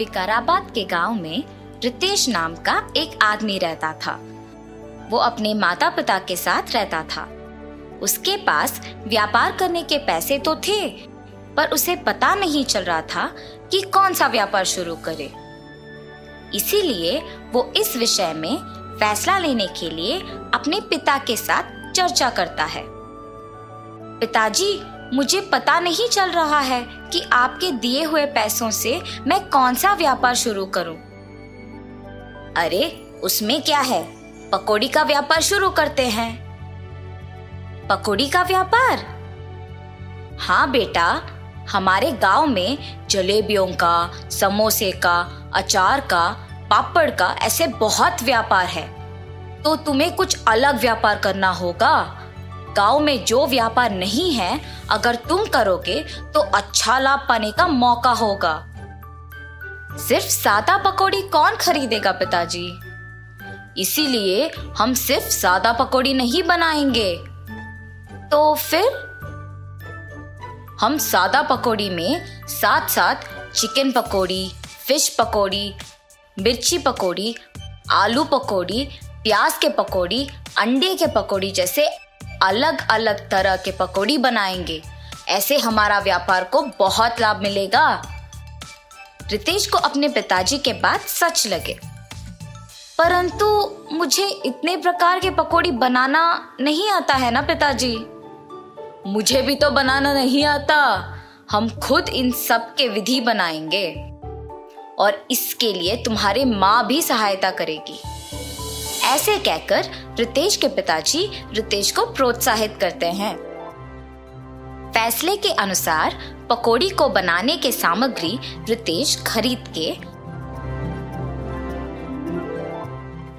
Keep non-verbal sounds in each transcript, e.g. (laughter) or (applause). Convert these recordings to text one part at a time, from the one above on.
विकाराबाद के गाँव में रितेश नाम का एक आदमी रहता था। वो अपने माता पिता के साथ रहता था। उसके पास व्यापार करने के पैसे तो थे, पर उसे पता नहीं चल रहा था कि कौन सा व्यापार शुरू करे। इसीलिए वो इस विषय में फैसला लेने के लिए अपने पिता के साथ चर्चा करता है। पिताजी मुझे पता नहीं चल रहा है कि आपके दिए हुए पैसों से मैं कौन सा व्यापार शुरू करूँ। अरे, उसमें क्या है? पकौड़ी का व्यापार शुरू करते हैं। पकौड़ी का व्यापार? हाँ बेटा, हमारे गाँव में जलेबियों का, समोसे का, अचार का, पापड़ का ऐसे बहुत व्यापार है। तो तुम्हें कुछ अलग व्यापार करना होगा? गाँव में जो व्यापार नहीं है, अगर तुम करोगे तो अच्छा लाभ पाने का मौका होगा। सिर्फ़ सादा पकौड़ी कौन खरीदेगा पिताजी? इसीलिए हम सिर्फ़ सादा पकौड़ी नहीं बनाएँगे। तो फिर? हम सादा पकौड़ी में साथ साथ चिकन पकौड़ी, फ़िश पकौड़ी, मिर्ची पकौड़ी, आलू पकौड़ी, प्याज के पकौड़ी, अंडे के पकौड़ी जैसे अलग अलग तरह के पकौड़ी बनाएँगे। ऐसे हमारा व्यापार को बहुत लाभ मिलेगा। रितेश को अपने पिताजी के बात सच लगे। परंतु मुझे इतने प्रकार के पकौड़ी बनाना नहीं आता है ना पिताजी? मुझे भी तो बनाना नहीं आता। हम खुद इन सब के विधि बनाएँगे। और इसके लिए तुम्हारे माँ भी सहायता करेगी। ऐसे कहकर रितेश के पिताजी रितेश को प्रोत्साहित करते हैं। फैसले के अनुसार, पकोड़ी को बनाने के सामग्री रितेश खरीद के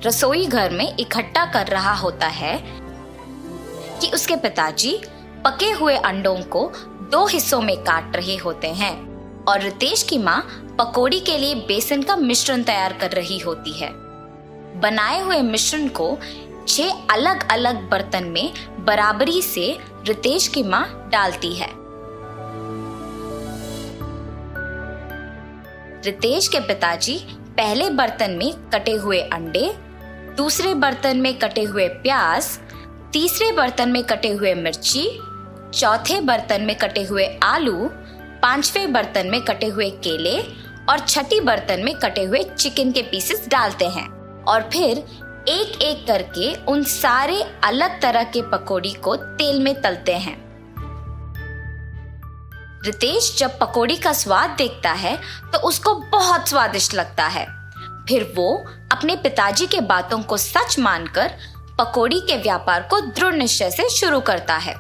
रसोई घर में इकट्ठा कर रहा होता है कि उसके पिताजी पके हुए अंडों को दो हिस्सों में काट रहे होते हैं और रितेश की माँ पकोड़ी के लिए बेसन का मिश्रण तैयार कर रही होती है। बनाए हुए मिश्रण को छह अलग अलग बर्तन में बराबरी से रितेश की माँ डालती है। रितेश के पिताजी पहले बर्तन में कटे हुए अंडे, दूसरे बर्तन में कटे हुए प्याज, तीसरे बर्तन में कटे हुए मिर्ची, चौथे बर्तन में कटे हुए आलू, पाँचवें बर्तन में कटे हुए केले और छठी बर्तन में कटे हुए चिकन के पीसेस डालते हैं और फिर एक एक करके उन सारे अलग तरह के पकोड़ी को तेल में तलते हैं। रितेश जब पकोड़ी का स्वाद देखता है तो उसको बहुत स्वादिष्ट लगता है। फिर वो अपने पिताजी के बातों को सच मानकर पकोड़ी के व्यापार को दृढ़ निश्चय से शुरू करता है।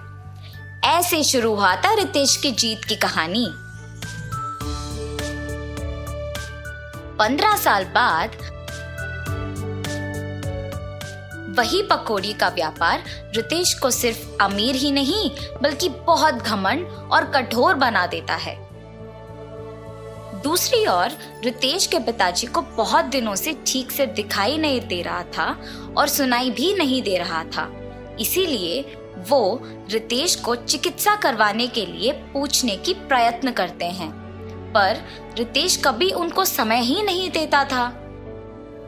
ऐसे शुरू हुआ था रितेश की जीत की कहानी। पंद्रह साल बाद वही पकोड़ी का व्यापार रितेश को सिर्फ़ अमीर ही नहीं, बल्कि बहुत घमंड और कठोर बना देता है। दूसरी ओर, रितेश के पिताजी को बहुत दिनों से ठीक से दिखाई नहीं दे रहा था और सुनाई भी नहीं दे रहा था। इसीलिए वो रितेश को चिकित्सा करवाने के लिए पूछने की प्रयत्न करते हैं। पर रितेश कभी उनको समय ही नहीं देता था।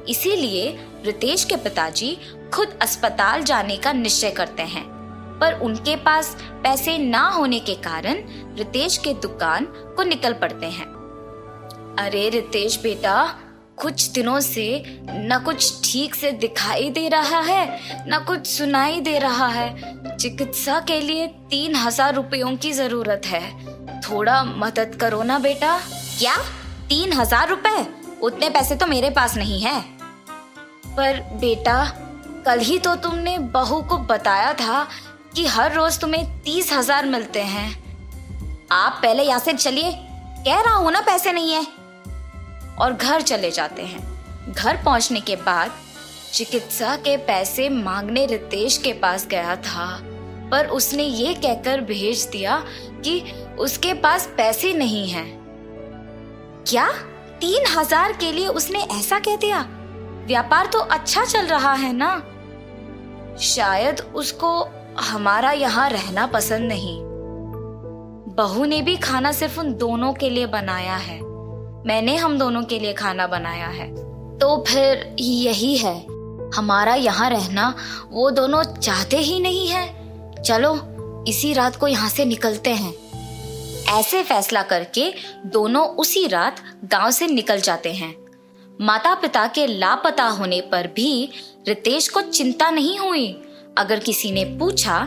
इसीलिए रितेश के पिताजी खुद अस्पताल जाने का निश्चय करते हैं। पर उनके पास पैसे ना होने के कारण रितेश के दुकान को निकल पड़ते हैं। अरे रितेश बेटा, कुछ दिनों से न कुछ ठीक से दिखाई दे रहा है, न कुछ सुनाई दे रहा है। चिकित्सा के लिए तीन हज़ार रुपयों की ज़रूरत है। थोड़ा मदद करो ना बेटा। क्या? तीन हज़ार रुपए? उतने पैसे तो मेरे पास नहीं है। पर बेटा, कल ही तो तुमने बहू को बताया था कि हर रोज तुम्हें तीस हज़ार मिलते हैं। आप पहले यहाँ से चलिए, कह रहा हूँ ना पैसे नहीं है। और घर चले जाते हैं। घर पहुँचने के बाद चिकित्सा के पैसे मांगने रितेश के पास गया था। पर उसने ये कहकर भेज दिया कि उसके पास पैसे नहीं हैं। क्या? तीन हज़ार के लिए उसने ऐसा कह दिया? व्यापार तो अच्छा चल रहा है ना? शायद उसको हमारा यहाँ रहना पसंद नहीं। बहू ने भी खाना सिर्फ़ उन दोनों के लिए बनाया है। मैंने हम दोनों के लिए खाना बनाया है। तो फिर यही है। हमारा यहाँ रहना वो दोनों चाहते ही नहीं है। चलो, इसी रात को यहाँ से निकलते हैं। ऐसे फैसला करके दोनों उसी रात गाँव से निकल जाते हैं। माता पिता के लापता होने पर भी रितेश को चिंता नहीं हुई। अगर किसी ने पूछा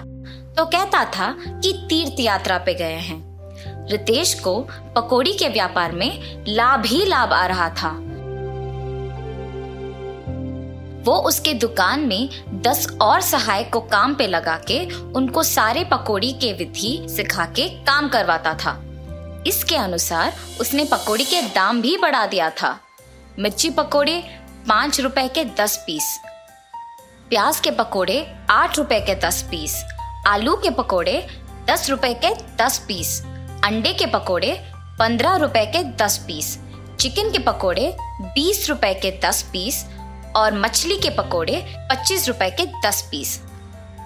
तो कहता था कि तीर्थ यात्रा पे गए हैं। रितेश को पकोड़ी के व्यापार में लाभ ही लाभ आ रहा था। वो उसके दुकान में दस और सहायक को काम पे लगा के उनको सारे पकोड़ी के विधि सिखा के काम करवाता था। इसके अनुसार उसने पकोड़ी के दाम भी बढ़ा दिया था। मिर्ची पकोड़े पाँच रुपए के दस पीस। प्याज के पकोड़े आठ रुपए के दस पीस। आलू के पकोड़े दस रुपए के दस पीस। अंडे के पकोड़े पंद्रह रुपए के दस पीस। चिकन के पकोड़े बीस रुपए के दस पीस और मछली के पकोड़े पच्चीस रुपए के दस पीस।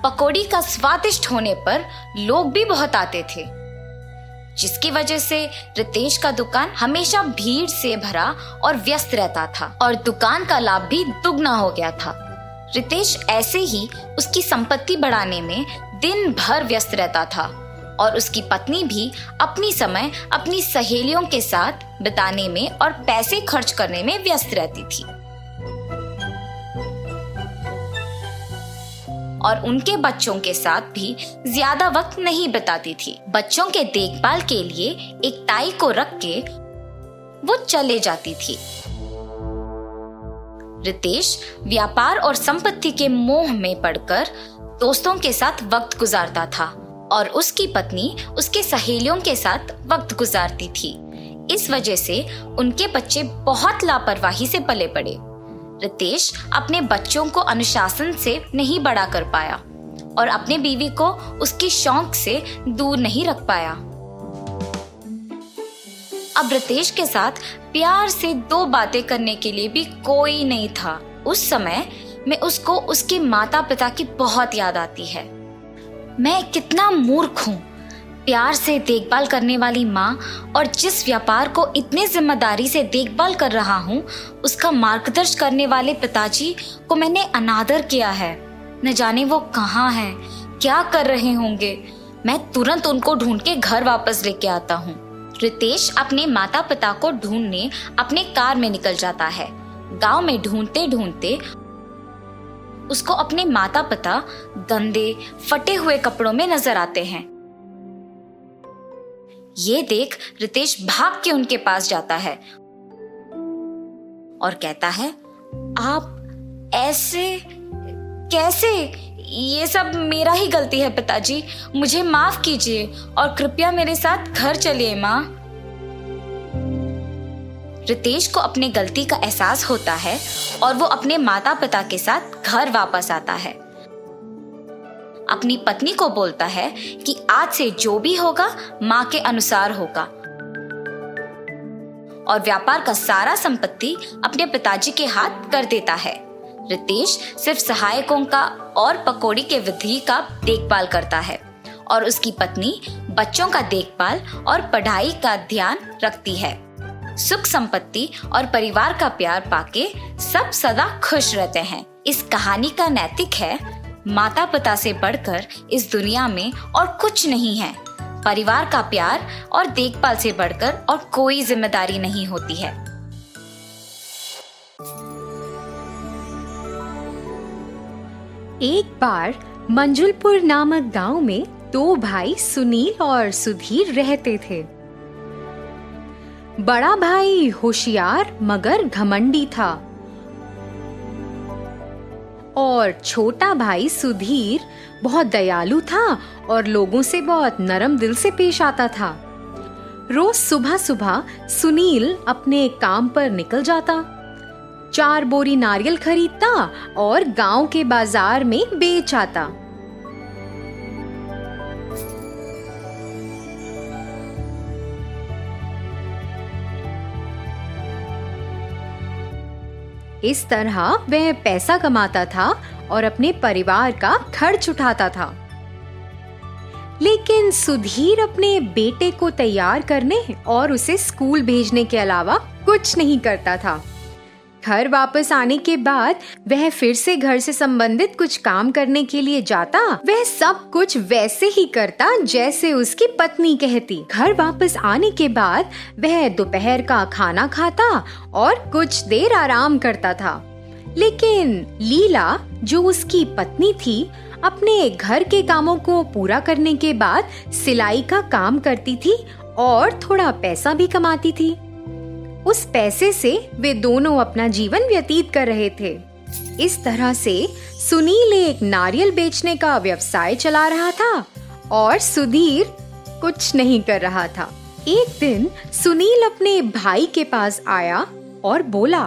पकोड़ी का स्वादिष्ट होने पर लोग भी बहुत आते थे। जिसकी वजह से रितेश का दुकान हमेशा भीड़ से भरा और व्यस्त रहता था और दुकान का लाभ भी दुगना हो गया था। रितेश ऐसे ही उसकी संपत्ति बढ़ाने में दिन भर व्यस्त रहता था और उसकी पत्नी भी अपनी समय अपनी सहेलियों के साथ बिताने में और पैसे खर्च करने में व्यस्त रहती थी। और उनके बच्चों के साथ भी ज़्यादा वक्त नहीं बिताती थी। बच्चों के देखभाल के लिए एक ताई को रख के वो चले जाती थी। रितेश व्यापार और संपत्ति के मोह में पड़कर दोस्तों के साथ वक्त गुजारता था और उसकी पत्नी उसके सहेलियों के साथ वक्त गुजारती थी। इस वजह से उनके बच्चे बहुत लापरवाही से पले पड़े। रितेश अपने बच्चों को अनुशासन से नहीं बड़ा कर पाया और अपने बीवी को उसकी शौक से दूर नहीं रख पाया। अब रितेश के साथ प्यार से दो बातें करने के लिए भी कोई नहीं था। उस समय में उसको उसके माता पिता की बहुत याद आती है। मैं कितना मूर्ख हूँ। प्यार से देखभाल करने वाली माँ और जिस व्यापार को इतने ज़िम्मेदारी से देखभाल कर रहा हूँ, उसका मार्गदर्शन करने वाले पिताजी को मैंने अनादर किया है। न जाने वो कहाँ है, क्या कर रहे होंगे। मैं तुरंत उनको ढूंढ के घर वापस लेके आता हूँ। रितेश अपने माता पिता को ढूँढने अपने कार में निकल जाता है। गाँव में ढूंढते ढूंढते उसको अपने माता पिता गंदे, फटे हुए कपड़ों में नज़र आते हैं। ये देख रितेश भाग के उनके पास जाता है और कहता है, आप ऐसे कैसे? ये सब मेरा ही गलती है पिताजी। मुझे माफ़ कीजिए और कृपया मेरे साथ घर चलिए, माँ। रितेश को अपने गलती का एहसास होता है और वो अपने माता पिता के साथ घर वापस आता है। अपनी पत्नी को बोलता है कि आज से जो भी होगा, माँ के अनुसार होगा। और व्यापार का सारा संपत्ति अपने पिताजी के हाथ कर देता है। रितेश सिर्फ़ सहायकों का और पकौड़ी के विधि का देखभाल करता है और उसकी पत्नी बच्चों का देखभाल और पढ़ाई का ध्यान रखती है। सुख संपत्ति और परिवार का प्यार पाके सब सदा खुश रहते हैं। इस कहानी का नैतिक है माता पिता से बढ़कर इस दुनिया में और कुछ नहीं है। परिवार का प्यार और देखभाल से बढ़कर और कोई ज़िम्मेदारी नहीं होती है। एक बार मंजुलपुर नामक गाँव में दो भाई सुनील और सुधीर रहते थे। बड़ा भाई होशियार मगर घमंडी था। और छोटा भाई सुधीर बहुत दयालु था और लोगों से बहुत नरम दिल से पेश आता था। रोज सुबह सुबह सुनील अपने काम पर निकल जाता। चार बोरी नारियल खरीदता और गाँव के बाज़ार में बेच आता। इस तरह वह पैसा कमाता था और अपने परिवार का खर्च उठाता था। लेकिन सुधीर अपने बेटे को तैयार करने और उसे स्कूल भेजने के अलावा कुछ नहीं करता था। घर वापस आने के बाद वह फिर से घर से संबंधित कुछ काम करने के लिए जाता, वह सब कुछ वैसे ही करता जैसे उसकी पत्नी कहती। घर वापस आने के बाद वह दोपहर का खाना खाता और कुछ देर आराम करता था। लेकिन लीला, जो उसकी पत्नी थी, अपने घर के कामों को पूरा करने के बाद सिलाई का काम करती थी और थोड़ा पैसा भी कमाती थी। उस पैसे से वे दोनों अपना जीवन व्यतीत कर रहे थे। इस तरह से सुनील एक नारियल बेचने का व्यवसाय चला रहा था और सुधीर कुछ नहीं कर रहा था। एक दिन सुनील अपने भाई के पास आया और बोला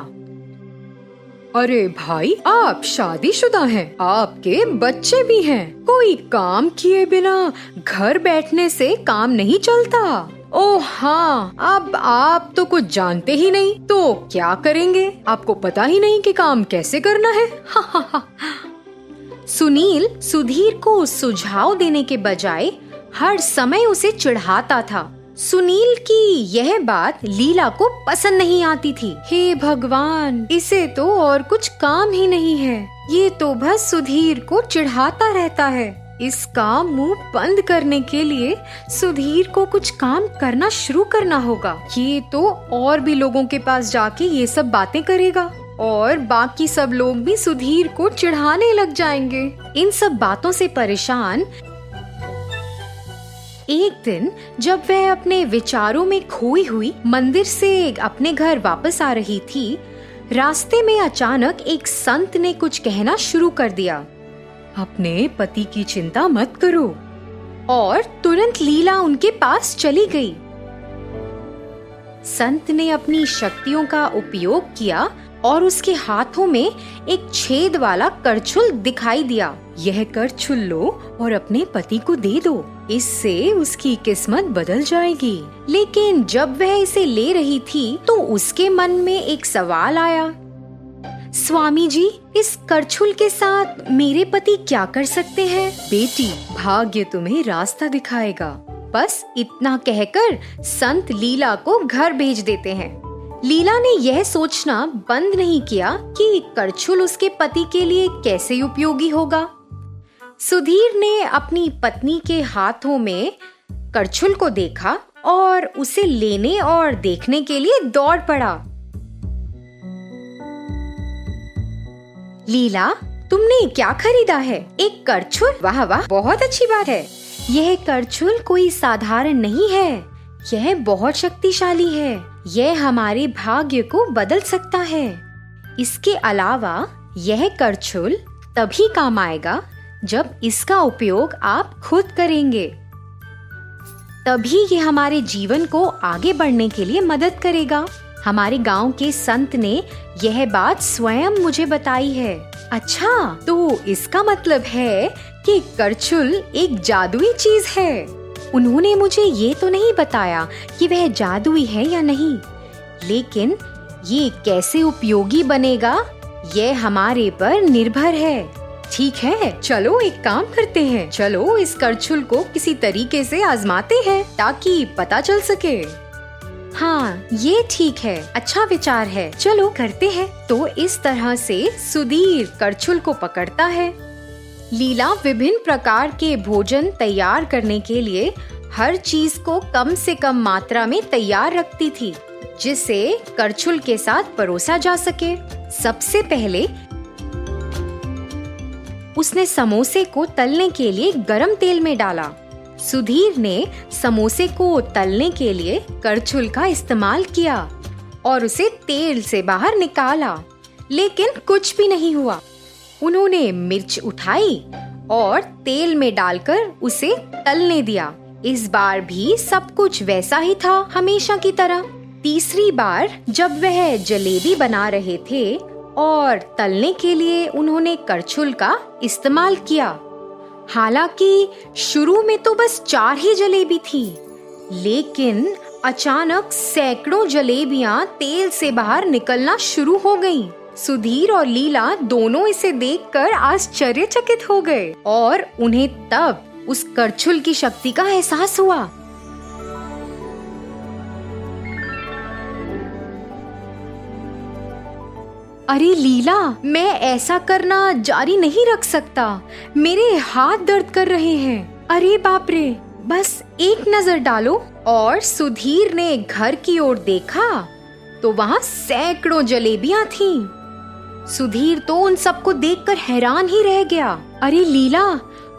अरे भाई आप शादीशुदा हैं, आपके बच्चे भी हैं। कोई काम किए बिना घर बैठने से काम नहीं चलता। ओ हाँ अब आप तो कुछ जानते ही नहीं तो क्या करेंगे? आपको पता ही नहीं कि काम कैसे करना है। (laughs) सुनील, सुधीर को सुझाव देने के बजाय, हर समय उसे चिढ़ाता था। सुनील की यह बात लीला को पसंद नहीं आती थी। हे भगवान, इसे तो और कुछ काम ही नहीं है। ये तो बस सुधीर को चिढ़ाता रहता है। इसका मुँह बंद करने के लिए सुधीर को कुछ काम करना शुरू करना होगा। ये तो और भी लोगों के पास जाके ये सब बातें करेगा और बाकी सब लोग भी सुधीर को चिढ़ाने लग जाएँगे। इन सब बातों से परेशान एक दिन जब वह अपने विचारों में खोई हुई मंदिर से अपने घर वापस आ रही थी, रास्ते में अचानक एक संत ने कुछ कहना शुरू कर दिया। अपने पति की चिंता मत करो। और तुरंत लीला उनके पास चली गई। संत ने अपनी शक्तियों का उपयोग किया और उसके हाथों में एक छेद वाला करछुल दिखाई दिया। यह करछुल लो और अपने पति को दे दो। इससे उसकी किस्मत बदल जाएगी। लेकिन जब वह इसे ले रही थी तो उसके मन में एक सवाल आया। स्वामी जी इस करछुल के साथ मेरे पति क्या कर सकते हैं? बेटी, भाग्य तुम्हें रास्ता दिखाएगा। बस इतना कहकर संत लीला को घर भेज देते हैं। लीला ने यह सोचना बंद नहीं किया कि करछुल उसके पति के लिए कैसे उपयोगी होगा। सुधीर ने अपनी पत्नी के हाथों में करछुल को देखा और उसे लेने और देखने के लिए दौड़ पड़ा। लीला, तुमने क्या खरीदा है? एक करछुल? वाह वाह, बहुत अच्छी बात है। यह करछुल कोई साधारण नहीं है। यह बहुत शक्तिशाली है। यह हमारे भाग्य को बदल सकता है। इसके अलावा, यह करछुल तभी काम आएगा जब इसका उपयोग आप खुद करेंगे। तभी ये हमारे जीवन को आगे बढ़ने के लिए मदद करेगा। हमारे गाँव के संत ने यह बात स्वयं मुझे बताई है। अच्छा तो इसका मतलब है कि करछुल एक जादुई चीज़ है। उन्होंने मुझे ये तो नहीं बताया कि वह जादुई है या नहीं, लेकिन ये कैसे उपयोगी बनेगा, यह हमारे पर निर्भर है। ठीक है, चलो एक काम करते हैं। चलो इस करछुल को किसी तरीके से आजमाते हैं ताकि पता चल सके। हाँ ये ठीक है। अच्छा विचार है। चलो, करते हैं। तो इस तरह से सुधीर करछुल को पकड़ता है। लीला विभिन्न प्रकार के भोजन तैयार करने के लिए हर चीज़ को कम से कम मात्रा में तैयार रखती थी जिसे करछुल के साथ परोसा जा सके। सबसे पहले उसने समोसे को तलने के लिए गरम तेल में डाला। सुधीर ने समोसे को तलने के लिए करछुल का इस्तेमाल किया और उसे तेल से बाहर निकाला, लेकिन कुछ भी नहीं हुआ। उन्होंने मिर्च उठाई और तेल में डालकर उसे तलने दिया। इस बार भी सब कुछ वैसा ही था हमेशा की तरह। तीसरी बार जब वह जलेबी बना रहे थे और तलने के लिए उन्होंने करछुल का इस्तेमाल किया हालाँकि शुरू में तो बस चार ही जलेबी थी, लेकिन अचानक सैकड़ों जलेबियाँ तेल से बाहर निकलना शुरू हो गईं। सुधीर और लीला दोनों इसे देखकर आश्चर्यचकित हो गए और उन्हें तब उस करछुल की शक्ति का एहसास हुआ अरे लीला, मैं ऐसा करना जारी नहीं रख सकता। मेरे हाथ दर्द कर रहे हैं। अरे बाप रे, बस एक नज़र डालो और सुधीर ने घर की ओर देखा तो वहाँ सैकड़ों जलेबियाँ थीं। सुधीर तो उन सबको देखकर हैरान ही रह गया। अरे लीला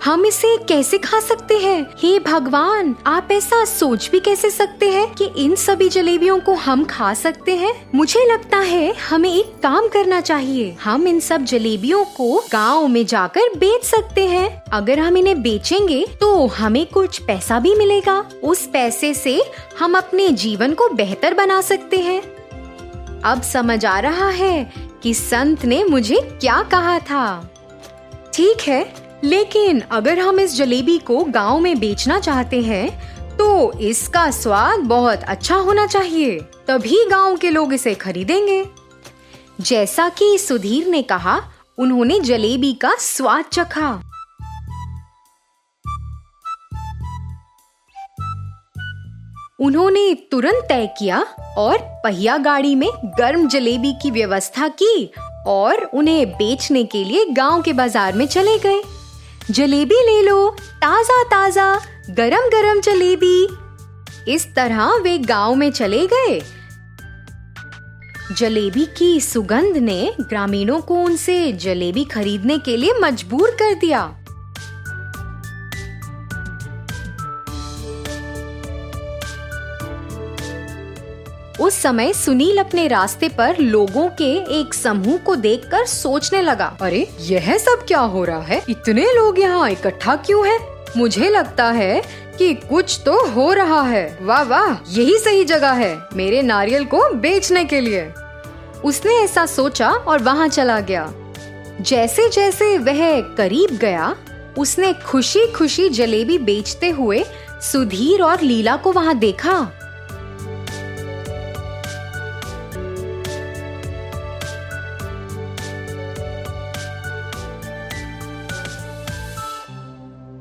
हम इसे कैसे खा सकते हैं? हे भगवान, आप ऐसा सोच भी कैसे सकते हैं कि इन सभी जलेबियों को हम खा सकते हैं? मुझे लगता है हमें एक काम करना चाहिए। हम इन सब जलेबियों को गाँव में जाकर बेच सकते हैं। अगर हम इन्हें बेचेंगे तो हमें कुछ पैसा भी मिलेगा। उस पैसे से हम अपने जीवन को बेहतर बना सकते हैं। अब समझ आ रहा है कि संत ने मुझे क्या कहा था। ठीक है लेकिन अगर हम इस जलेबी को गाँव में बेचना चाहते हैं तो इसका स्वाद बहुत अच्छा होना चाहिए। तभी गाँव के लोग इसे खरीदेंगे। जैसा कि सुधीर ने कहा, उन्होंने जलेबी का स्वाद चखा। उन्होंने तुरंत तय किया और पहिया गाड़ी में गर्म जलेबी की व्यवस्था की और उन्हें बेचने के लिए गाँव के बाज़ार में चले गए। जलेबी ले लो, ताज़ा ताज़ा गरम गरम जलेबी। इस तरह वे गाँव में चले गए। जलेबी की सुगंध ने ग्रामीणों को उनसे जलेबी खरीदने के लिए मजबूर कर दिया। उस समय सुनील अपने रास्ते पर लोगों के एक समूह को देखकर सोचने लगा। अरे, यह सब क्या हो रहा है? इतने लोग यहाँ इकट्ठा क्यों हैं? मुझे लगता है कि कुछ तो हो रहा है। वाह वाह, यही सही जगह है मेरे नारियल को बेचने के लिए। उसने ऐसा सोचा और वहाँ चला गया। जैसे जैसे वह करीब गया, उसने खुशी खुशी जलेबी बेचते हुए सुधीर और लीला को वहाँ देखा।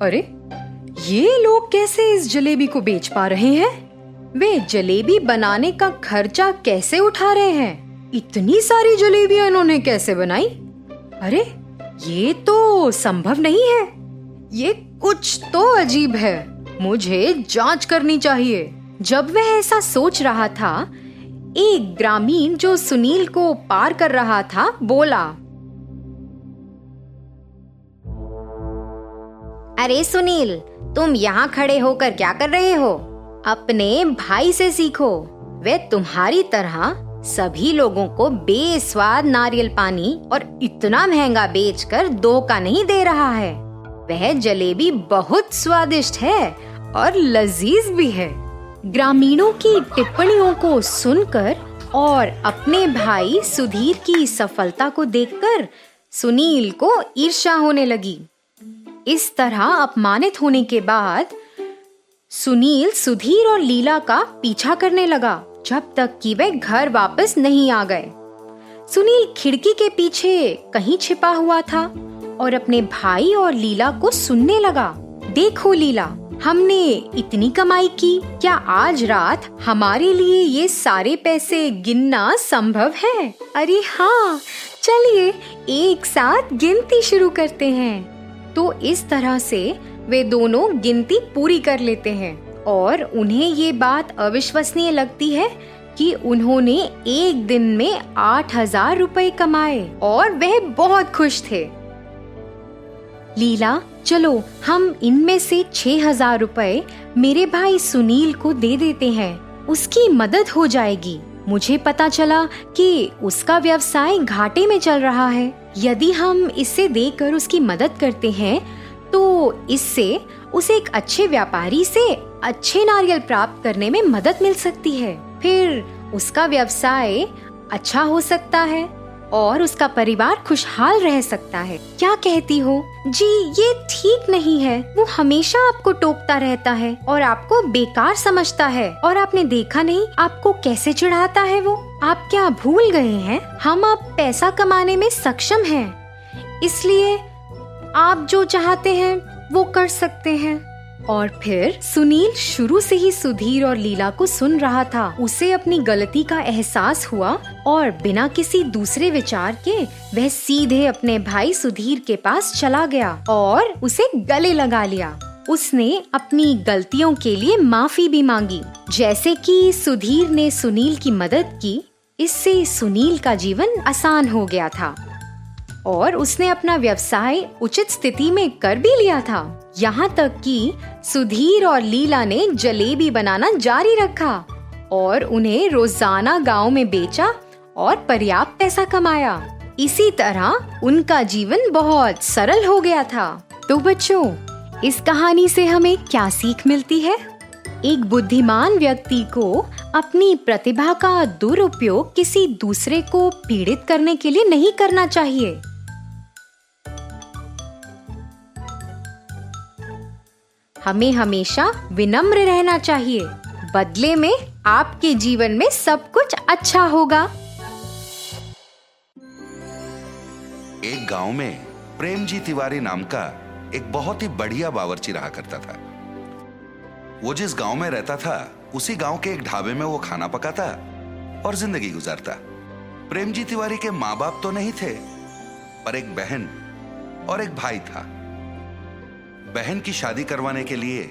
अरे, ये लोग कैसे इस जलेबी को बेच पा रहे हैं? वे जलेबी बनाने का खर्चा कैसे उठा रहे हैं? इतनी सारी जलेबियाँ इन्होंने कैसे बनाई? अरे, ये तो संभव नहीं है। ये कुछ तो अजीब है। मुझे जाँच करनी चाहिए। जब वह ऐसा सोच रहा था, एक ग्रामीण जो सुनील को पार कर रहा था, बोला अरे सुनील, तुम यहाँ खड़े होकर क्या कर रहे हो? अपने भाई से सीखो। वे तुम्हारी तरह सभी लोगों को बेस्वाद नारियल पानी और इतना महँगा बेचकर दो का नहीं दे रहा है। वह जलेबी बहुत स्वादिष्ट है और लजीज भी है। ग्रामीणों की टिप्पणियों को सुनकर और अपने भाई सुधीर की सफलता को देखकर सुनील को ईर्ष्या होने लगी। इस तरह अपमानित होने के बाद, सुनील सुधीर और लीला का पीछा करने लगा, जब तक कि वे घर वापस नहीं आ गए। सुनील खिड़की के पीछे कहीं छिपा हुआ था और अपने भाई और लीला को सुनने लगा। देखो लीला, हमने इतनी कमाई की, क्या आज रात हमारे लिए ये सारे पैसे गिनना संभव है? अरे हाँ चलिए एक साथ गिनती शुरू करते हैं। तो इस तरह से वे दोनों गिनती पूरी कर लेते हैं और उन्हें ये बात अविश्वसनीय लगती है कि उन्होंने एक दिन में आठ हज़ार रुपए कमाए और वह बहुत खुश थे। लीला, चलो, हम इनमें से छह हज़ार रुपए मेरे भाई सुनील को दे देते हैं। उसकी मदद हो जाएगी। मुझे पता चला कि उसका व्यवसाय घाटे में चल रहा है। यदि हम इसे देकर उसकी मदद करते हैं तो इससे उसे एक अच्छे व्यापारी से अच्छे नारियल प्राप्त करने में मदद मिल सकती है। फिर उसका व्यवसाय अच्छा हो सकता है। और उसका परिवार खुशहाल रह सकता है। क्या कहती हो? जी, ये ठीक नहीं है। वो हमेशा आपको टोकता रहता है और आपको बेकार समझता है। और आपने देखा नहीं, आपको कैसे चिढ़ाता है वो? आप क्या भूल गए हैं? हम अब पैसा कमाने में सक्षम हैं। इसलिए आप जो चाहते हैं, वो कर सकते हैं। और फिर सुनील शुरू से ही सुधीर और लीला को सुन रहा था। उसे अपनी गलती का एहसास हुआ और बिना किसी दूसरे विचार के वह सीधे अपने भाई सुधीर के पास चला गया और उसे गले लगा लिया। उसने अपनी गलतियों के लिए माफ़ी भी मांगी। जैसे कि सुधीर ने सुनील की मदद की, इससे सुनील का जीवन आसान हो गया था। और उसने अपना व्यवसाय उचित स्थिति में कर भी लिया था। यहाँ तक कि सुधीर और लीला ने जलेबी बनाना जारी रखा और उन्हें रोज़ाना गाँव में बेचा और पर्याप्त पैसा कमाया। इसी तरह उनका जीवन बहुत सरल हो गया था। तो बच्चों, इस कहानी से हमें क्या सीख मिलती है? एक बुद्धिमान व्यक्ति को अपनी प्रतिभा का दुरुपयोग किसी दूसरे को पीड़ित करने के लिए नहीं करना चाहिए। हमें हमेशा विनम्र रहना चाहिए। बदले में आपके जीवन में सब कुछ अच्छा होगा। एक गाँव में प्रेमजी तिवारी नाम का एक बहुत ही बढ़िया बावर्ची रहा करता था। वो जिस गाँव में रहता था, उसी गाँव के एक ढाबे में वो खाना पकाता और ज़िंदगी गुजारता। प्रेमजी तिवारी के माँ बाप तो नहीं थे, पर एक बहन और एक भाई था। बहन की शादी करवाने के लिए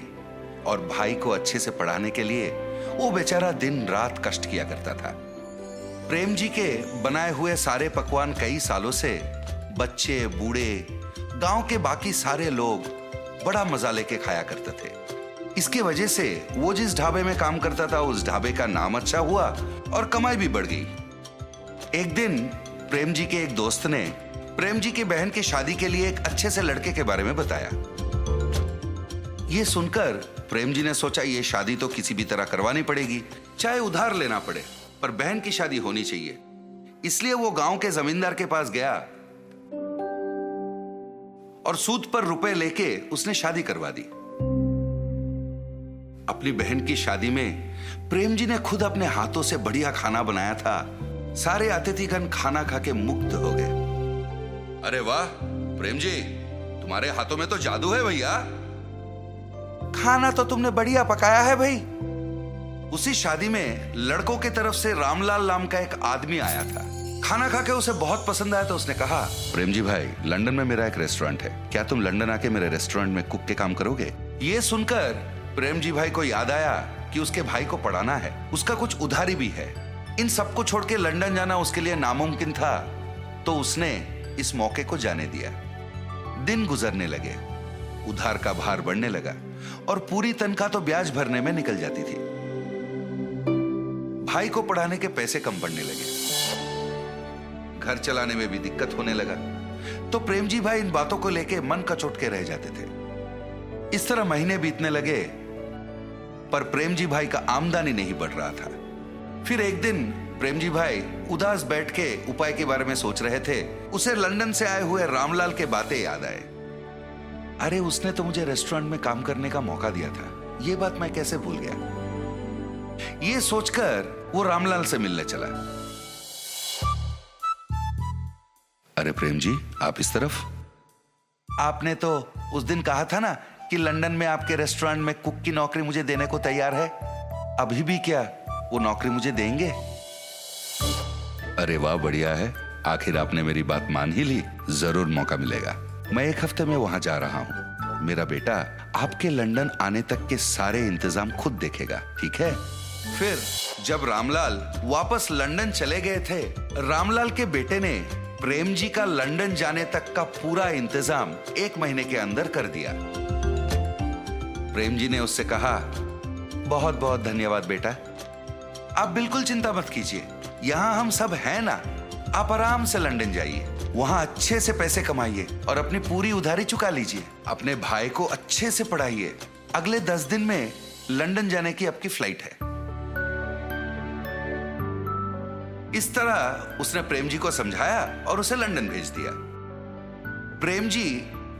और भाई को अच्छे से पढ़ाने के लिए वो बेचारा दिन रात कष्ट किया करता था। प्रेम जी के बनाए हुए सारे पकवान कई सालों से बच्चे, बूढ़े, गाँव के बाकी सारे लोग बड़ा मज़ा लेके खाया करते थे। इसके वजह से वो जिस ढाबे में काम करता था, उस ढाबे का नाम अच्छा हुआ और कमाई भी बढ़ गई। एक दिन प्रेम जी के एक दोस्त ने प्रेम जी की बहन की शादी के लिए एक अच्छे से लड़के के बारे में बताया। ये सुनकर प्रेम जी ने सोचा, ये शादी तो किसी भी तरह करवानी पड़ेगी, चाहे उधार लेना पड़े, पर बहन की शादी होनी चाहिए। इसलिए वो गाँव के जमींदार के पास गया और सूद पर रुपए लेके उसने शादी करवा दी। अपनी बहन की शादी में प्रेम जी ने खुद अपने हाथों से बढ़िया खाना बनाया था। सारे अतिथिगण खाना खा के मुक्त हो गए। अरे वाह प्रेम जी तुम्हारे हाथों में तो जादू है भैया। खाना तो तुमने बढ़िया पकाया है भाई। उसी शादी में लड़कों की तरफ़ से रामलाल नाम का एक आदमी आया था। खाना खा के उसे बहुत पसंद आया तो उसने कहा प्रेम जी भाई, लंदन में मेरा एक रेस्टोरेंट है। क्या तुम लंदन आके मेरे रेस्टोरेंट में कुक के काम करोगे? ये सुनकर प्रेम जी भाई को याद आया कि उसके भाई को पढ़ाना है। उसका कुछ उधारी भी है। इन सबको छोड़ के लंदन जाना उसके लिए नामुमकिन था तो उसने इस मौके को जाने दिया। दिन गुजरने लगे। उधार का भार बढ़ने लगा। और पूरी तनख्वाह तो ब्याज भरने में निकल जाती थी। भाई को पढ़ाने के पैसे कम पड़ने लगे। घर चलाने में भी दिक्कत होने लगा। तो प्रेम जी भाई इन बातों को लेके मन का चोट के रह जाते थे। इस तरह महीने बीतने लगे, पर प्रेम जी भाई का आमदनी नहीं बढ़ रहा था। फिर एक दिन प्रेम जी भाई उदास बैठ के उपाय के बारे में सोच रहे थे। उसे लंदन से आए हुए रामलाल के बातें याद आए। अरे, उसने तो मुझे रेस्टोरेंट में काम करने का मौका दिया था। ये बात मैं कैसे भूल गया? ये सोचकर वो रामलाल से मिलने चला। अरे प्रेम जी आप इस तरफ़? आपने तो उस दिन कहा था ना कि लंदन में आपके रेस्टोरेंट में कुक की नौकरी मुझे देने को तैयार है। अभी भी क्या वो नौकरी मुझे देंगे? अरे, वाह, बढ़िया है। आखिर आपने मेरी बात मान ही ली। ज़रूर मौका मिलेगा। मैं एक हफ़्ते में वहाँ जा रहा हूँ। मेरा बेटा आपके लंदन आने तक के सारे इंतज़ाम खुद देखेगा, ठीक है? फिर जब रामलाल वापस लंदन चले गए थे, रामलाल के बेटे ने प्रेम जी का लंदन जाने तक का पूरा इंतज़ाम एक महीने के अंदर कर दिया। प्रेम जी ने उससे कहा बहुत बहुत धन्यवाद बेटा। आप बिल्कुल चिंता मत कीजिए, यहाँ हम सब हैं ना। आप आराम से लंदन जाइए। वहाँ अच्छे से पैसे कमाइए और अपनी पूरी उधारी चुका लीजिए। अपने भाई को अच्छे से पढ़ाइए। अगले दस दिन में लंदन जाने की आपकी फ़्लाइट है। इस तरह उसने प्रेम जी को समझाया और उसे लंदन भेज दिया। प्रेम जी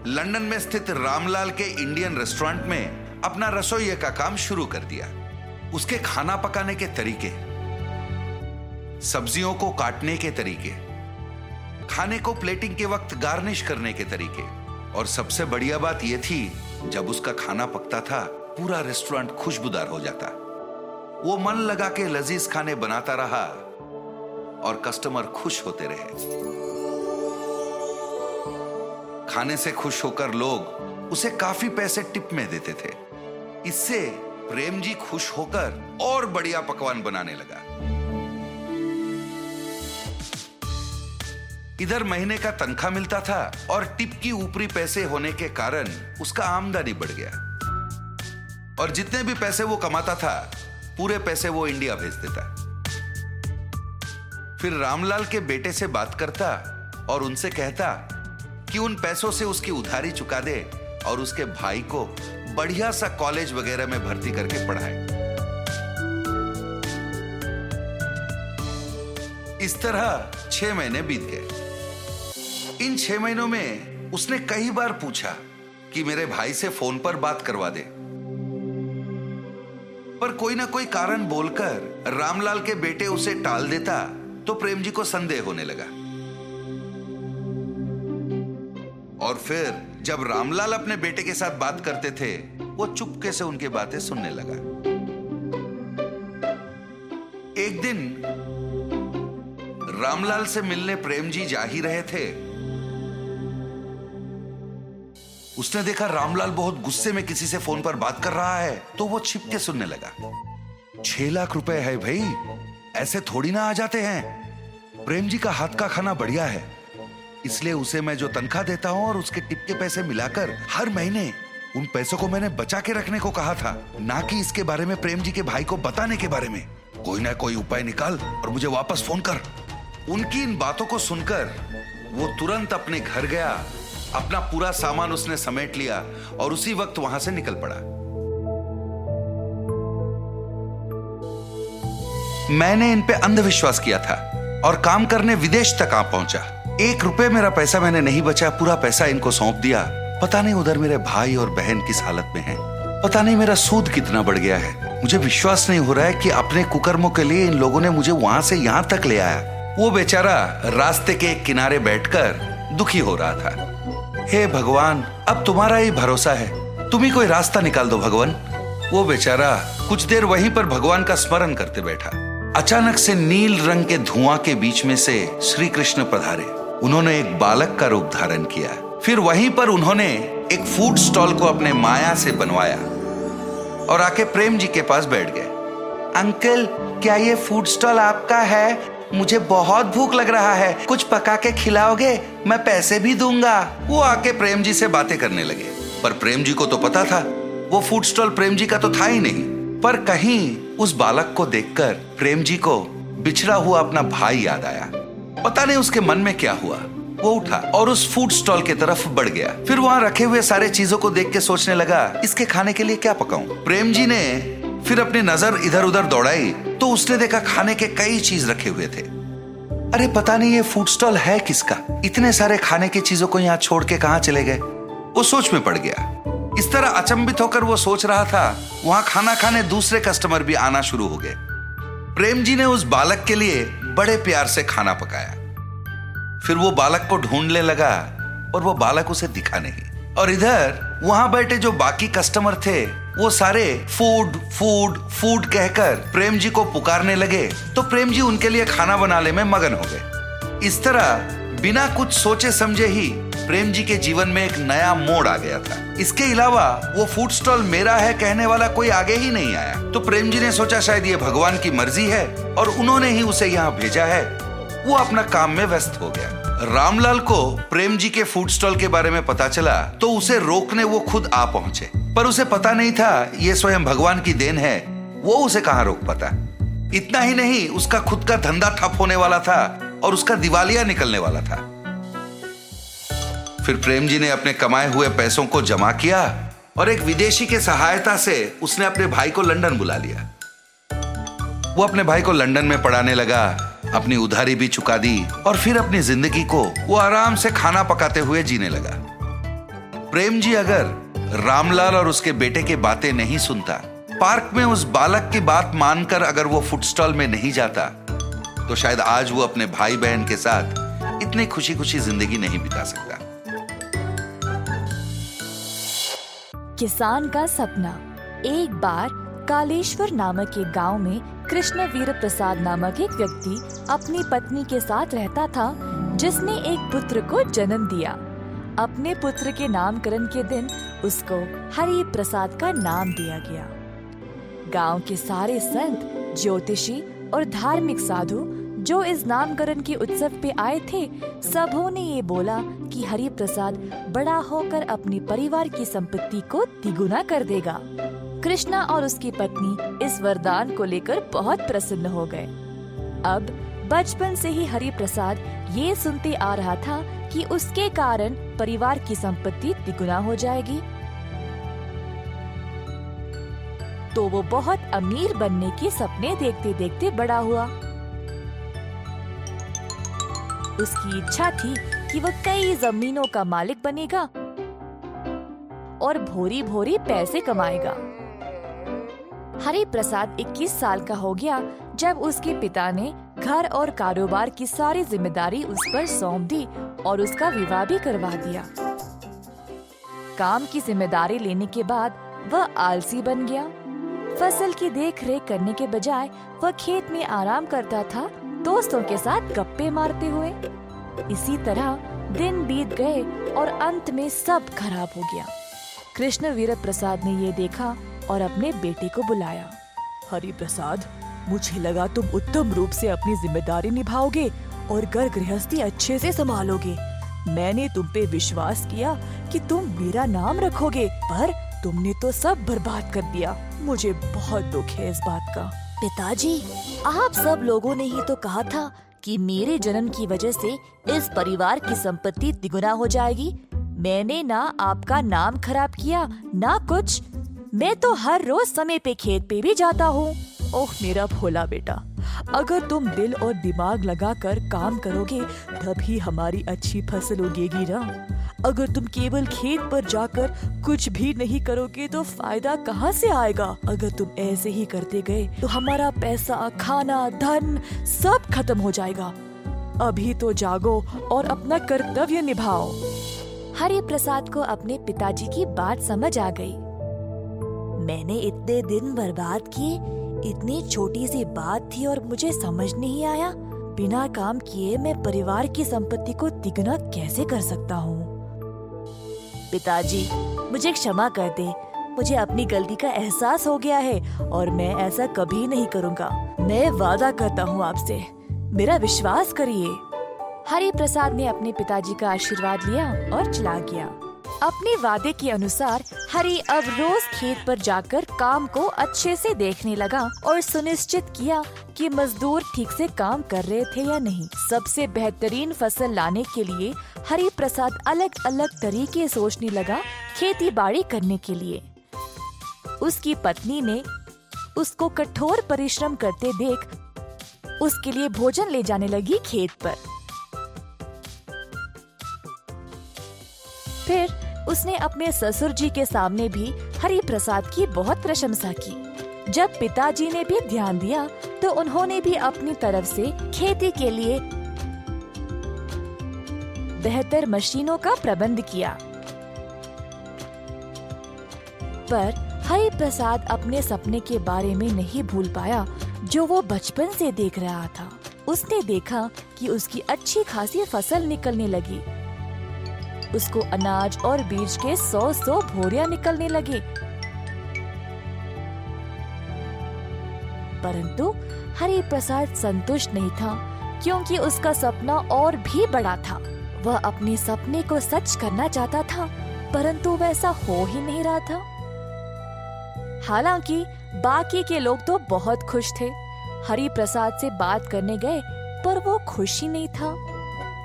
लंदन में स्थित रामलाल के इंडियन रेस्टोरेंट में अपना रसोई का काम शुरू कर दिया। उसके खाना पकाने के तरीके सब्जियों को काटने के तरीके, खाने को प्लेटिंग के वक्त गार्निश करने के तरीके। और सबसे बढ़िया बात यह थी, जब उसका खाना पकता था, पूरा रेस्टोरेंट खुशबूदार हो जाता। वो मन लगा के लजीज खाने बनाता रहा और कस्टमर खुश होते रहे। खाने से खुश होकर लोग उसे काफ़ी पैसे टिप में देते थे। इससे प्रेम जी खुश होकर और बढ़िया पकवान बनाने लगा। इधर महीने का तनख्वाह मिलता था और टिप की ऊपरी पैसे होने के कारण उसका आमदनी बढ़ गया। और जितने भी पैसे वो कमाता था, पूरे पैसे वो इंडिया भेज देता। फिर रामलाल के बेटे से बात करता और उनसे कहता कि उन पैसों से उसकी उधारी चुका दे और उसके भाई को बढ़िया सा कॉलेज वगैरह में भर्ती करके पढ़ाए। इस तरह छह महीने बीत गए। इन छह महीनों में उसने कई बार पूछा कि मेरे भाई से फ़ोन पर बात करवा दे। पर कोई ना कोई कारण बोलकर रामलाल के बेटे उसे टाल देता तो प्रेम जी को संदेह होने लगा। और फिर जब रामलाल अपने बेटे के साथ बात करते थे, वो चुपके से उनकी बातें सुनने लगा। एक दिन रामलाल से मिलने प्रेम जी जा ही रहे थे। उसने देखा रामलाल बहुत गुस्से में किसी से फ़ोन पर बात कर रहा है तो वो छिप के सुनने लगा। छह लाख रुपए है भाई, ऐसे थोड़ी ना आ जाते हैं। प्रेम जी का हाथ का खाना बढ़िया है, इसलिए उसे मैं जो तनख्वाह देता हूँ और उसके टिप के पैसे मिलाकर हर महीने उन पैसों को मैंने बचा के रखने को कहा था, ना कि इसके बारे में प्रेम जी के भाई को बताने के बारे में। कोई ना कोई उपाय निकाल और मुझे वापस फ़ोन कर। उनकी इन बातों को सुनकर वो तुरंत अपने घर गया अपना पूरा सामान उसने समेट लिया और उसी वक्त वहाँ से निकल पड़ा। मैंने इन पे अंधविश्वास किया था और काम करने विदेश तक आ पहुँचा। एक रुपए मेरा पैसा मैंने नहीं बचा, पूरा पैसा इनको सौंप दिया। पता नहीं उधर मेरे भाई और बहन किस हालत में हैं। पता नहीं मेरा सूद कितना बढ़ गया है। मुझे विश्वास नहीं हो रहा है कि अपने कुकर्मों के लिए इन लोगों ने मुझे वहाँ से यहाँ तक ले आया। वो बेचारा रास्ते के किनारे बैठकर दुखी हो रहा था। हे भगवान, अब तुम्हारा ही भरोसा है। तुम ही कोई रास्ता निकाल दो भगवान। वो बेचारा कुछ देर वहीं पर भगवान का स्मरण करते बैठा। अचानक से नील रंग के धुआँ के बीच में से श्री कृष्ण पधारे। उन्होंने एक बालक का रूप धारण किया। फिर वहीं पर उन्होंने एक फ़ूड स्टॉल को अपने माया से बनवाया और आके प्रेम जी के पास बैठ गए। अंकल, क्या ये फ़ूड स्टॉल आपका है? मुझे बहुत भूख लग रहा है। कुछ पका के खिलाओगे? मैं पैसे भी दूँगा। वो आके प्रेम जी से बातें करने लगे। पर प्रेम जी को तो पता था। वो फ़ूड स्टॉल प्रेम जी का तो था ही नहीं। पर कहीं उस बालक को देखकर प्रेम जी को बिछड़ा हुआ अपना भाई याद आया। पता नहीं उसके मन में क्या हुआ। वो उठा और उस फ़ूड स्टॉल की तरफ़ बढ़ गया। फिर वहाँ रखे हुए सारे चीज़ों को देख के सोचने लगा, इसके खाने के लिए क्या पकाऊं? प्रेम जी ने फिर अपनी नज़र इधर उधर दौड़ाई तो उसने देखा खाने के कई चीज़ रखे हुए थे। अरे पता नहीं ये फ़ूड स्टॉल है किसका? इतने सारे खाने की चीज़ों को यहाँ छोड़ के कहा चले गए? वो सोच में पड़ गया। इस तरह अचंबित होकर वो सोच रहा था, वहाँ खाना खाने दूसरे कस्टमर भी आना शुरू हो गए। प्रेम जी ने उस बालक के लिए बड़े प्यार से खाना पकाया। फिर वो बालक को ढूँढने लगा और वो बालक उसे दिखा नहीं। और इधर, वहाँ बैठे जो बाकी कस्टमर थे, वो सारे फ़ूड फ़ूड फ़ूड कहकर प्रेम जी को पुकारने लगे। तो प्रेम जी उनके लिए खाना बनाने में मगन हो गए। इस तरह, बिना कुछ सोचे समझे ही प्रेम जी के जीवन में एक नया मोड़ आ गया था। इसके अलावा, वो फ़ूड स्टॉल मेरा है कहने वाला कोई आगे ही नहीं आया। तो प्रेम जी ने सोचा शायद ये भगवान की मर्ज़ी है, और उन्होंने ही उसे यहाँ भेजा है। वो अपना काम में व्यस्त हो गया। रामलाल को प्रेम जी के फ़ूड स्टॉल के बारे में पता चला तो उसे रोकने वो खुद आ पहुँचे। पर उसे पता नहीं था ये स्वयं भगवान की देन है, वो उसे कहाँ रोक पाता। इतना ही नहीं, उसका खुद का धंधा ठप होने वाला था और उसका दिवालिया निकलने वाला था। फिर प्रेम जी ने अपने कमाए हुए पैसों को जमा किया और एक विदेशी के सहायता से उसने अपने भाई को लंदन बुला लिया। वो अपने भाई को लंदन में पढ़ाने लगा अपनी उधारी भी चुका दी और फिर अपनी ज़िंदगी को वो आराम से खाना पकाते हुए जीने लगा। प्रेम जी अगर रामलाल और उसके बेटे के बातें नहीं सुनता, पार्क में उस बालक की बात मानकर अगर वो फुट स्टॉल में नहीं जाता तो शायद आज वो अपने भाई बहन के साथ इतनी खुशी खुशी ज़िंदगी नहीं बिता सकता। किसान का सपना, एक बार कालेश्वर नामक एक गाँव में कृष्ण वीर प्रसाद नामक एक व्यक्ति अपनी पत्नी के साथ रहता था, जिसने एक पुत्र को जन्म दिया। अपने पुत्र के नामकरण के दिन उसको हरि प्रसाद का नाम दिया गया। गाँव के सारे संत, ज्योतिषी और धार्मिक साधु जो इस नामकरण के उत्सव पे आए थे, सबों ने ये बोला कि हरि प्रसाद बड़ा होकर अपने परिवार की संपत्ति को तिगुना कर देगा। कृष्णा और उसकी पत्नी इस वरदान को लेकर बहुत प्रसन्न हो गए। अब बचपन से ही हरि प्रसाद ये सुनते आ रहा था कि उसके कारण परिवार की संपत्ति तिगुना हो जाएगी। तो वो बहुत अमीर बनने के सपने देखते देखते बड़ा हुआ। उसकी इच्छा थी कि वह कई जमीनों का मालिक बनेगा और भोरी भोरी पैसे कमाएगा। हरि प्रसाद 21 साल का हो गया जब उसके पिता ने घर और कारोबार की सारी ज़िम्मेदारी उस पर सौंप दी और उसका विवाह भी करवा दिया। काम की ज़िम्मेदारी लेने के बाद वह आलसी बन गया। फ़सल की देख रेख करने के बजाय वह खेत में आराम करता था, दोस्तों के साथ गप्पे मारते हुए। इसी तरह दिन बीत गए और अंत में सब खराब हो गया। कृष्ण वीर प्रसाद ने ये देखा और अपने बेटे को बुलाया। हरि प्रसाद मुझे लगा तुम उत्तम रूप से अपनी ज़िम्मेदारी निभाओगे और घर गृहस्थी अच्छे से संभालोगे। मैंने तुम पे विश्वास किया कि तुम मेरा नाम रखोगे, पर तुमने तो सब बर्बाद कर दिया। मुझे बहुत दुख है इस बात का। पिताजी, आप सब लोगों ने ही तो कहा था कि मेरे जन्म की वजह से इस परिवार की संपत्ति तिगुना हो जाएगी। मैंने ना आपका नाम खराब किया, ना कुछ मैं तो हर रोज समय पे खेत पे भी जाता हूँ। ओह, मेरा भोला बेटा, अगर तुम दिल और दिमाग लगाकर काम करोगे, तभी हमारी अच्छी फ़सल उगेगी ना। अगर तुम केवल खेत पर जाकर कुछ भी नहीं करोगे तो फ़ायदा कहाँ से आएगा? अगर तुम ऐसे ही करते गए तो हमारा पैसा, खाना, धन सब खत्म हो जाएगा। अभी तो जागो और अपना कर्तव्य निभाओ। हरि प्रसाद को अपने पिताजी की बात समझ आ गई। मैंने इतने दिन बर्बाद किए, इतनी छोटी सी बात थी और मुझे समझ नहीं आया। बिना काम किए मैं परिवार की संपत्ति को तिगना कैसे कर सकता हूँ? पिताजी, मुझे क्षमा कर दे। मुझे अपनी गलती का एहसास हो गया है और मैं ऐसा कभी नहीं करूँगा। मैं वादा करता हूँ आपसे। मेरा विश्वास करिए। हरि प्रसाद ने अपने पिताजी का आशीर्वाद लिया और चला गया। अपने वादे के अनुसार, हरी अब रोज खेत पर जाकर काम को अच्छे से देखने लगा और सुनिश्चित किया कि मजदूर ठीक से काम कर रहे थे या नहीं। सबसे बेहतरीन फ़सल लाने के लिए हरी प्रसाद अलग अलग तरीके सोचने लगा खेती बाड़ी करने के लिए। उसकी पत्नी ने उसको कठोर परिश्रम करते देख उसके लिए भोजन ले जाने लगी खेत पर। फिर उसने अपने ससुर जी के सामने भी हरि प्रसाद की बहुत प्रशंसा की। जब पिताजी ने भी ध्यान दिया तो उन्होंने भी अपनी तरफ़ से खेती के लिए बेहतर मशीनों का प्रबंध किया। पर हरि प्रसाद अपने सपने के बारे में नहीं भूल पाया, जो वो बचपन से देख रहा था। उसने देखा कि उसकी अच्छी खासी फ़सल निकलने लगी। उसको अनाज और बीज के सौ सौ भोरिया निकलने लगे। परंतु हरि प्रसाद संतुष्ट नहीं था, क्योंकि उसका सपना और भी बड़ा था। वह अपने सपने को सच करना चाहता था, परंतु वैसा हो ही नहीं रहा था। हालाँकि, बाकी के लोग तो बहुत खुश थे। हरि प्रसाद से बात करने गए, पर वो खुश ही नहीं था।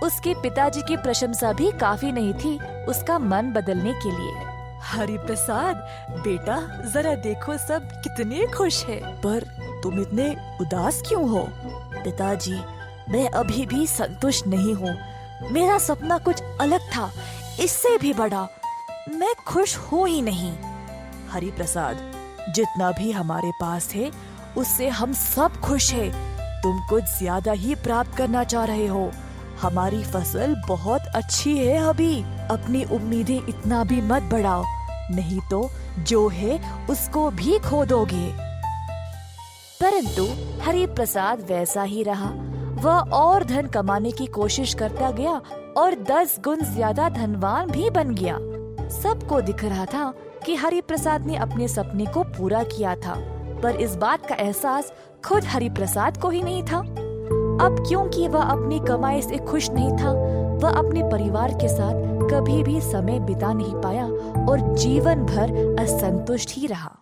उसके पिताजी की प्रशंसा भी काफ़ी नहीं थी उसका मन बदलने के लिए। हरि प्रसाद बेटा जरा देखो सब कितने खुश है। पर तुम इतने उदास क्यों हो? पिताजी मैं अभी भी संतुष्ट नहीं हूँ। मेरा सपना कुछ अलग था इससे भी बड़ा। मैं खुश हूँ ही नहीं। हरि प्रसाद जितना भी हमारे पास है उससे हम सब खुश है। तुम कुछ ज़्यादा ही प्राप्त करना चाह रहे हो। हमारी फ़सल बहुत अच्छी है अभी। अपनी उम्मीदें इतना भी मत बढ़ाओ। नहीं तो जो है उसको भी खो दोगे। परंतु हरि प्रसाद वैसा ही रहा। वह और धन कमाने की कोशिश करता गया और दस गुण ज़्यादा धनवान भी बन गया। सबको दिख रहा था कि हरि प्रसाद ने अपने सपने को पूरा किया था, पर इस बात का एहसास खुद हरि प्रसाद को ही नहीं था। अब क्योंकि वह अपनी कमाई से खुश नहीं था? वह अपने परिवार के साथ कभी भी समय बिता नहीं पाया और जीवन भर असंतुष्ट ही रहा।